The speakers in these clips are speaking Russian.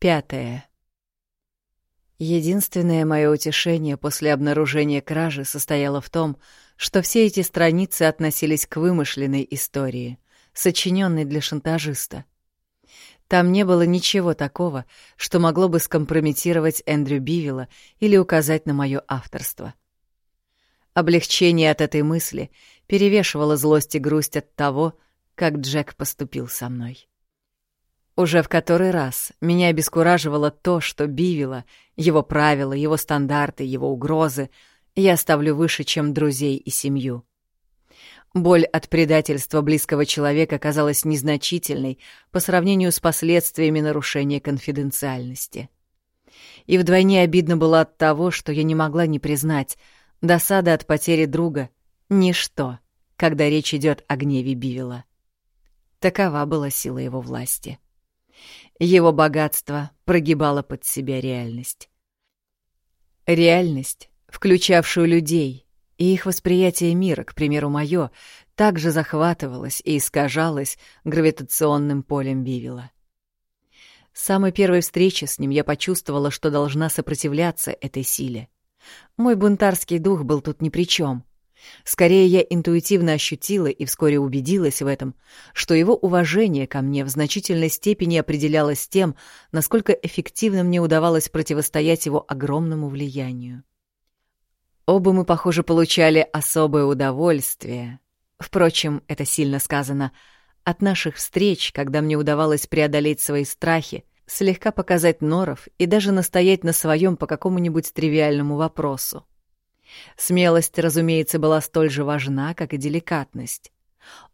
Пятое. Единственное мое утешение после обнаружения кражи состояло в том, что все эти страницы относились к вымышленной истории, сочиненной для шантажиста. Там не было ничего такого, что могло бы скомпрометировать Эндрю Бивилла или указать на мое авторство. Облегчение от этой мысли перевешивало злость и грусть от того, как Джек поступил со мной. Уже в который раз меня обескураживало то, что Бивила, его правила, его стандарты, его угрозы я ставлю выше, чем друзей и семью. Боль от предательства близкого человека казалась незначительной по сравнению с последствиями нарушения конфиденциальности. И вдвойне обидно было от того, что я не могла не признать, досада от потери друга — ничто, когда речь идет о гневе Бивила. Такова была сила его власти. Его богатство прогибало под себя реальность. Реальность, включавшую людей — и их восприятие мира, к примеру, моё, также захватывалось и искажалось гравитационным полем Бивила. С самой первой встречи с ним я почувствовала, что должна сопротивляться этой силе. Мой бунтарский дух был тут ни при чем. Скорее, я интуитивно ощутила и вскоре убедилась в этом, что его уважение ко мне в значительной степени определялось тем, насколько эффективно мне удавалось противостоять его огромному влиянию. Оба мы, похоже, получали особое удовольствие. Впрочем, это сильно сказано. От наших встреч, когда мне удавалось преодолеть свои страхи, слегка показать норов и даже настоять на своем по какому-нибудь тривиальному вопросу. Смелость, разумеется, была столь же важна, как и деликатность.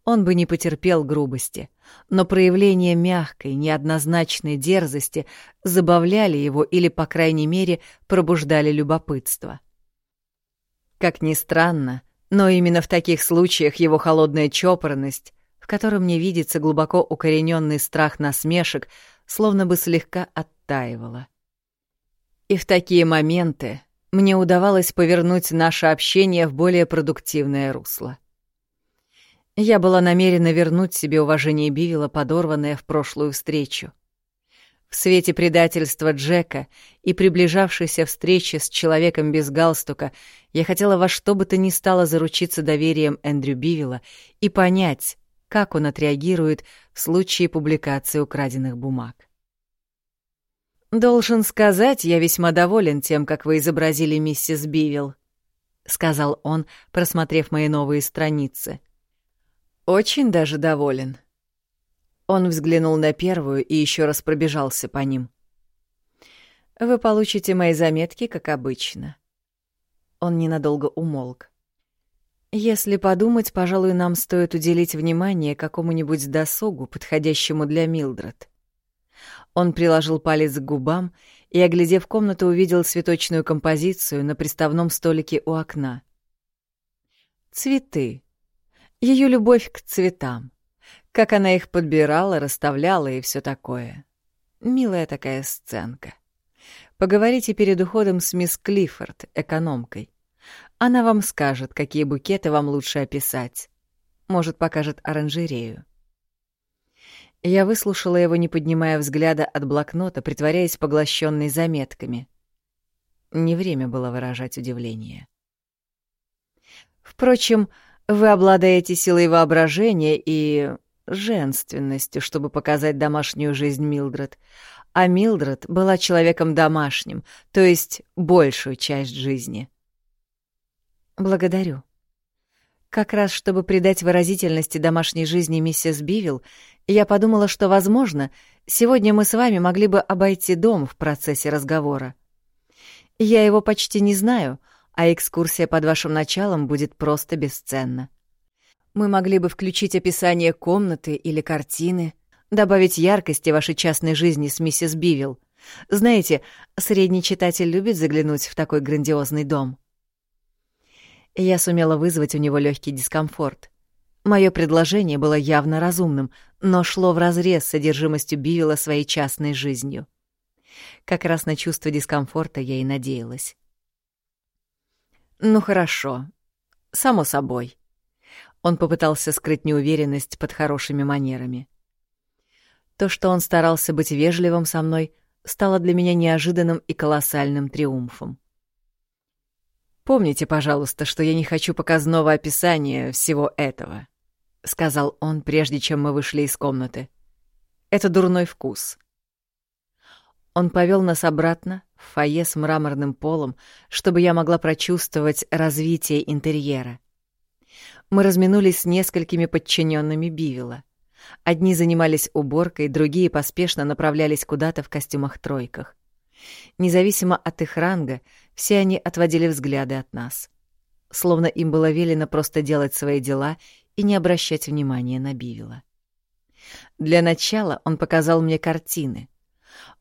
Он бы не потерпел грубости, но проявления мягкой, неоднозначной дерзости забавляли его или, по крайней мере, пробуждали любопытство. Как ни странно, но именно в таких случаях его холодная чопорность, в котором мне видится глубоко укорененный страх насмешек, словно бы слегка оттаивала. И в такие моменты мне удавалось повернуть наше общение в более продуктивное русло. Я была намерена вернуть себе уважение Бивила, подорванное в прошлую встречу. В свете предательства Джека и приближавшейся встречи с человеком без галстука я хотела во что бы то ни стало заручиться доверием Эндрю Бивилла и понять, как он отреагирует в случае публикации украденных бумаг. «Должен сказать, я весьма доволен тем, как вы изобразили миссис Бивилл», — сказал он, просмотрев мои новые страницы. «Очень даже доволен». Он взглянул на первую и еще раз пробежался по ним. «Вы получите мои заметки, как обычно». Он ненадолго умолк. «Если подумать, пожалуй, нам стоит уделить внимание какому-нибудь досугу, подходящему для Милдред». Он приложил палец к губам и, оглядев комнату, увидел цветочную композицию на приставном столике у окна. Цветы. Ее любовь к цветам. Как она их подбирала, расставляла и все такое. Милая такая сценка. Поговорите перед уходом с мисс Клиффорд, экономкой. Она вам скажет, какие букеты вам лучше описать. Может, покажет оранжерею. Я выслушала его, не поднимая взгляда от блокнота, притворяясь поглощенной заметками. Не время было выражать удивление. Впрочем, вы обладаете силой воображения и женственностью, чтобы показать домашнюю жизнь Милдред. А Милдред была человеком домашним, то есть большую часть жизни. Благодарю. Как раз чтобы придать выразительности домашней жизни миссис Бивилл, я подумала, что, возможно, сегодня мы с вами могли бы обойти дом в процессе разговора. Я его почти не знаю, а экскурсия под вашим началом будет просто бесценна. Мы могли бы включить описание комнаты или картины, добавить яркости вашей частной жизни с миссис Бивилл. Знаете, средний читатель любит заглянуть в такой грандиозный дом. Я сумела вызвать у него легкий дискомфорт. Мое предложение было явно разумным, но шло вразрез с содержимостью Бивилла своей частной жизнью. Как раз на чувство дискомфорта я и надеялась. «Ну хорошо, само собой», он попытался скрыть неуверенность под хорошими манерами. То, что он старался быть вежливым со мной, стало для меня неожиданным и колоссальным триумфом. «Помните, пожалуйста, что я не хочу показного описания всего этого», — сказал он, прежде чем мы вышли из комнаты. «Это дурной вкус». Он повел нас обратно в фойе с мраморным полом, чтобы я могла прочувствовать развитие интерьера. Мы разминулись с несколькими подчиненными Бивила. Одни занимались уборкой, другие поспешно направлялись куда-то в костюмах-тройках. Независимо от их ранга, все они отводили взгляды от нас. Словно им было велено просто делать свои дела и не обращать внимания на Бивила. Для начала он показал мне картины.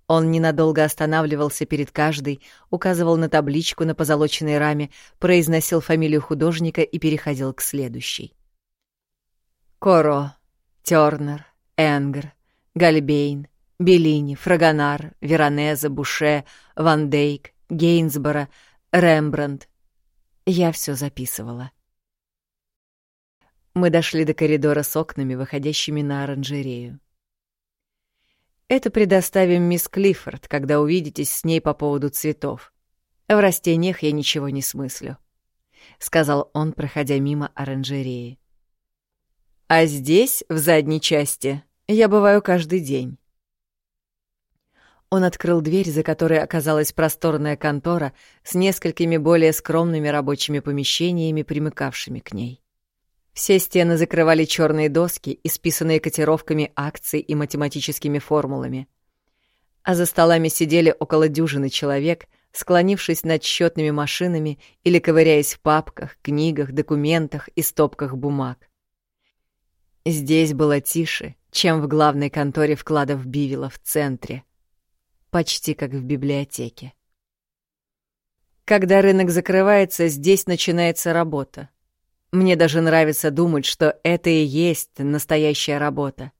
Он ненадолго останавливался перед каждой, указывал на табличку на позолоченной раме, произносил фамилию художника и переходил к следующей. Коро, Тёрнер, Энгер, Гальбейн, Беллини, Фрагонар, Веронезе, Буше, Ван Дейк, Гейнсборо, Рембрандт. Я все записывала. Мы дошли до коридора с окнами, выходящими на оранжерею. Это предоставим мисс Клиффорд, когда увидитесь с ней по поводу цветов. В растениях я ничего не смыслю, — сказал он, проходя мимо оранжереи. А здесь, в задней части, я бываю каждый день. Он открыл дверь, за которой оказалась просторная контора с несколькими более скромными рабочими помещениями, примыкавшими к ней. Все стены закрывали черные доски, исписанные котировками акций и математическими формулами. А за столами сидели около дюжины человек, склонившись над счетными машинами или ковыряясь в папках, книгах, документах и стопках бумаг. Здесь было тише, чем в главной конторе вкладов Бивила в центре. Почти как в библиотеке. Когда рынок закрывается, здесь начинается работа. Мне даже нравится думать, что это и есть настоящая работа.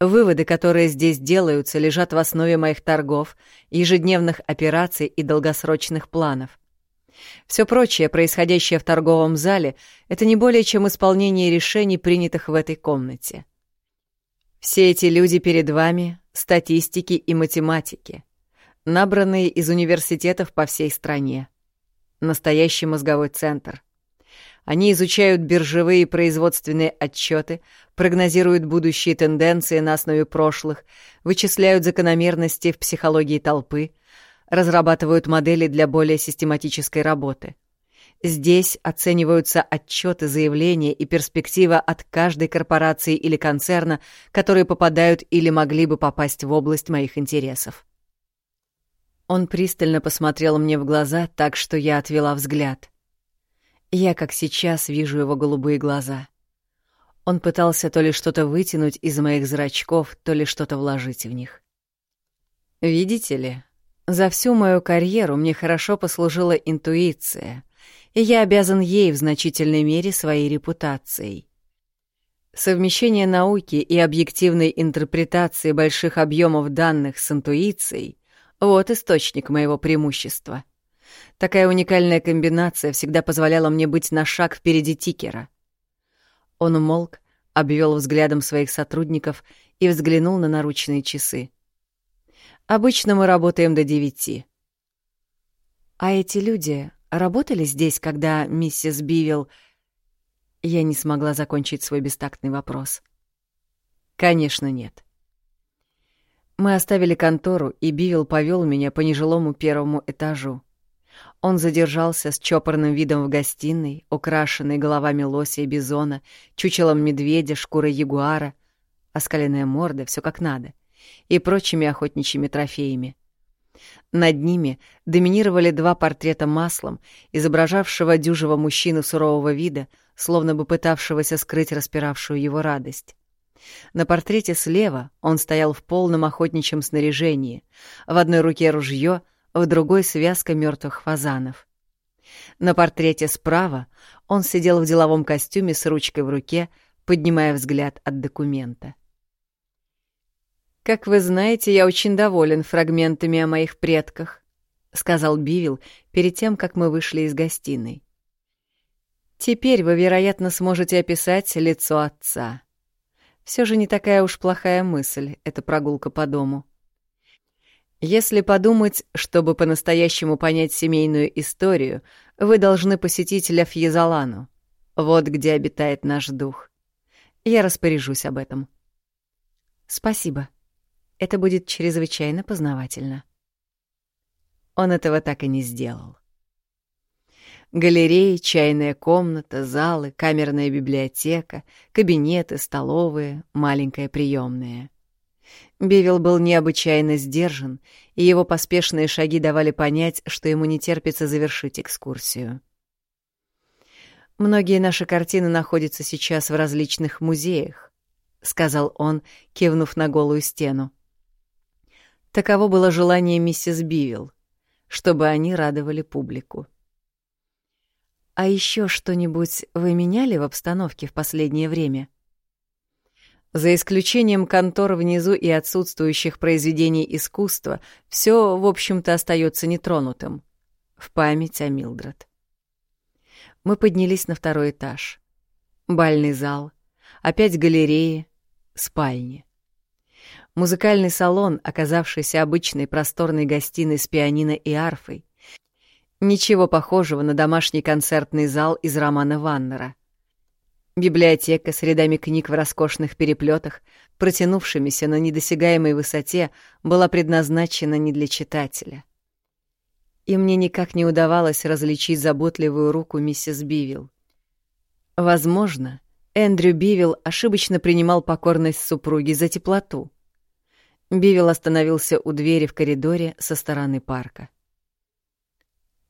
Выводы, которые здесь делаются, лежат в основе моих торгов, ежедневных операций и долгосрочных планов. Все прочее, происходящее в торговом зале, это не более чем исполнение решений, принятых в этой комнате. Все эти люди перед вами — статистики и математики, набранные из университетов по всей стране. Настоящий мозговой центр. Они изучают биржевые производственные отчеты, прогнозируют будущие тенденции на основе прошлых, вычисляют закономерности в психологии толпы — разрабатывают модели для более систематической работы. Здесь оцениваются отчеты, заявления и перспектива от каждой корпорации или концерна, которые попадают или могли бы попасть в область моих интересов. Он пристально посмотрел мне в глаза, так что я отвела взгляд. Я, как сейчас, вижу его голубые глаза. Он пытался то ли что-то вытянуть из моих зрачков, то ли что-то вложить в них. «Видите ли, за всю мою карьеру мне хорошо послужила интуиция, и я обязан ей в значительной мере своей репутацией. Совмещение науки и объективной интерпретации больших объемов данных с интуицией — вот источник моего преимущества. Такая уникальная комбинация всегда позволяла мне быть на шаг впереди тикера. Он умолк, обвел взглядом своих сотрудников и взглянул на наручные часы. Обычно мы работаем до девяти. А эти люди работали здесь, когда миссис Бивилл... Я не смогла закончить свой бестактный вопрос. Конечно, нет. Мы оставили контору, и Бивилл повел меня по нежилому первому этажу. Он задержался с чопорным видом в гостиной, украшенной головами лося и бизона, чучелом медведя, шкурой ягуара, оскаленная морда, все как надо и прочими охотничьими трофеями. Над ними доминировали два портрета маслом, изображавшего дюжего мужчину сурового вида, словно бы пытавшегося скрыть распиравшую его радость. На портрете слева он стоял в полном охотничьем снаряжении, в одной руке ружье, в другой — связка мертвых фазанов. На портрете справа он сидел в деловом костюме с ручкой в руке, поднимая взгляд от документа. «Как вы знаете, я очень доволен фрагментами о моих предках», — сказал Бивил перед тем, как мы вышли из гостиной. «Теперь вы, вероятно, сможете описать лицо отца. Все же не такая уж плохая мысль — эта прогулка по дому. Если подумать, чтобы по-настоящему понять семейную историю, вы должны посетить Ляфьезалану. Вот где обитает наш дух. Я распоряжусь об этом. Спасибо. Это будет чрезвычайно познавательно. Он этого так и не сделал. Галереи, чайная комната, залы, камерная библиотека, кабинеты, столовые, маленькая приемная. Бивил был необычайно сдержан, и его поспешные шаги давали понять, что ему не терпится завершить экскурсию. «Многие наши картины находятся сейчас в различных музеях», — сказал он, кивнув на голую стену. Таково было желание миссис Бивил, чтобы они радовали публику. А еще что-нибудь вы меняли в обстановке в последнее время? За исключением контор внизу и отсутствующих произведений искусства, все, в общем-то, остается нетронутым. В память о Милдред. Мы поднялись на второй этаж. Бальный зал, опять галереи, спальни. Музыкальный салон, оказавшийся обычной просторной гостиной с пианино и арфой, Ничего похожего на домашний концертный зал из романа Ваннера. Библиотека с рядами книг в роскошных переплетах, протянувшимися на недосягаемой высоте, была предназначена не для читателя. И мне никак не удавалось различить заботливую руку миссис Бивил. Возможно, Эндрю Бивил ошибочно принимал покорность супруги за теплоту. Бивил остановился у двери в коридоре со стороны парка.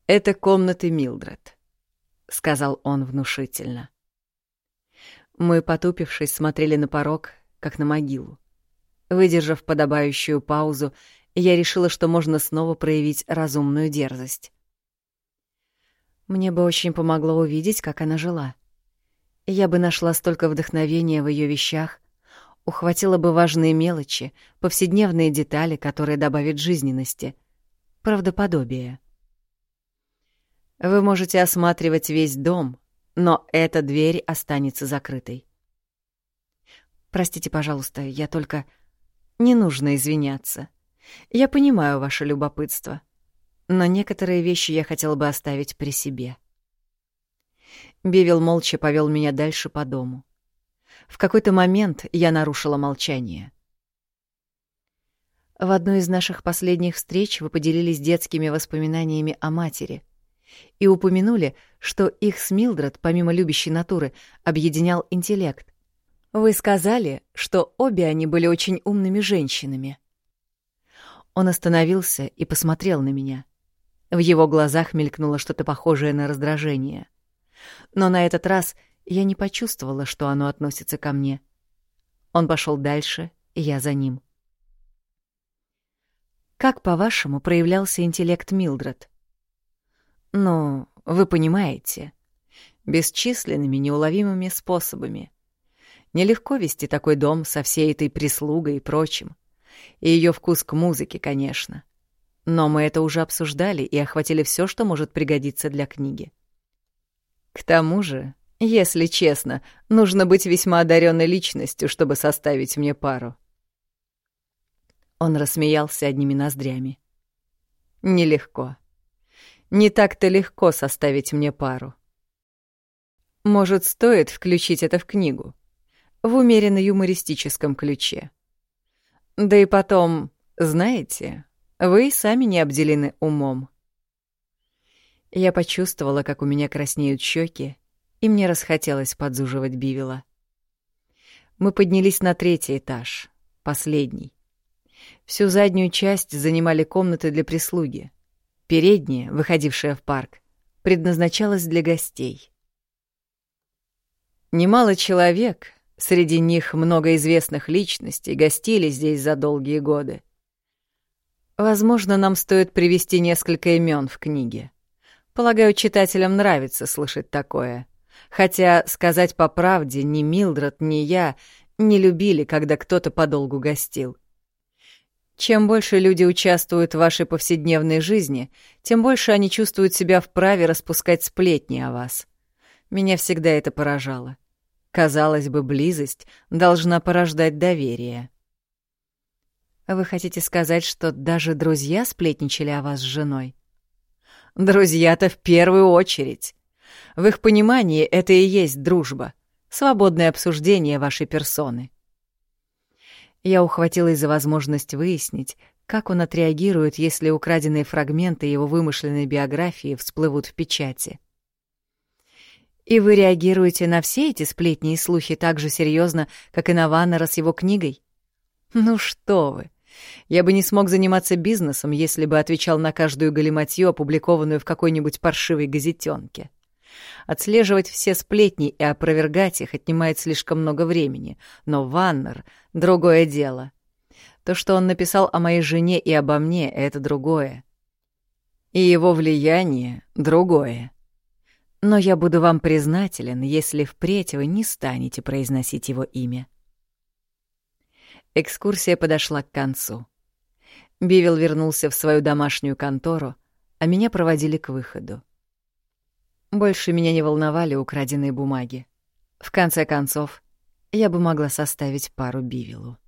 «Это комнаты Милдред», — сказал он внушительно. Мы, потупившись, смотрели на порог, как на могилу. Выдержав подобающую паузу, я решила, что можно снова проявить разумную дерзость. Мне бы очень помогло увидеть, как она жила. Я бы нашла столько вдохновения в ее вещах, ухватила бы важные мелочи, повседневные детали, которые добавят жизненности, правдоподобия. Вы можете осматривать весь дом, но эта дверь останется закрытой. Простите, пожалуйста, я только... Не нужно извиняться. Я понимаю ваше любопытство, но некоторые вещи я хотел бы оставить при себе. Бивил молча повел меня дальше по дому. В какой-то момент я нарушила молчание. В одной из наших последних встреч вы поделились детскими воспоминаниями о матери — и упомянули, что их с Милдред, помимо любящей натуры, объединял интеллект. Вы сказали, что обе они были очень умными женщинами. Он остановился и посмотрел на меня. В его глазах мелькнуло что-то похожее на раздражение. Но на этот раз я не почувствовала, что оно относится ко мне. Он пошел дальше, и я за ним. Как, по-вашему, проявлялся интеллект Милдред? Ну, вы понимаете, бесчисленными неуловимыми способами. Нелегко вести такой дом со всей этой прислугой и прочим. И ее вкус к музыке, конечно. Но мы это уже обсуждали и охватили все, что может пригодиться для книги. К тому же, если честно, нужно быть весьма одаренной личностью, чтобы составить мне пару. Он рассмеялся одними ноздрями. Нелегко. Не так-то легко составить мне пару. Может, стоит включить это в книгу? В умеренно юмористическом ключе. Да и потом, знаете, вы и сами не обделены умом. Я почувствовала, как у меня краснеют щеки, и мне расхотелось подзуживать Бивила. Мы поднялись на третий этаж, последний. Всю заднюю часть занимали комнаты для прислуги — Передняя, выходившая в парк, предназначалась для гостей. Немало человек, среди них много известных личностей, гостили здесь за долгие годы. Возможно, нам стоит привести несколько имен в книге. Полагаю, читателям нравится слышать такое. Хотя, сказать по правде, ни Милдред, ни я не любили, когда кто-то подолгу гостил. Чем больше люди участвуют в вашей повседневной жизни, тем больше они чувствуют себя вправе распускать сплетни о вас. Меня всегда это поражало. Казалось бы, близость должна порождать доверие. Вы хотите сказать, что даже друзья сплетничали о вас с женой? Друзья-то в первую очередь. В их понимании это и есть дружба, свободное обсуждение вашей персоны. Я ухватилась за возможность выяснить, как он отреагирует, если украденные фрагменты его вымышленной биографии всплывут в печати. И вы реагируете на все эти сплетни и слухи так же серьезно, как и на Ваннера с его книгой? Ну что вы! Я бы не смог заниматься бизнесом, если бы отвечал на каждую галиматью, опубликованную в какой-нибудь паршивой газетенке. Отслеживать все сплетни и опровергать их отнимает слишком много времени, но Ваннер — другое дело. То, что он написал о моей жене и обо мне — это другое. И его влияние — другое. Но я буду вам признателен, если впредь вы не станете произносить его имя. Экскурсия подошла к концу. Бивил вернулся в свою домашнюю контору, а меня проводили к выходу. Больше меня не волновали украденные бумаги. В конце концов, я бы могла составить пару Бивилу.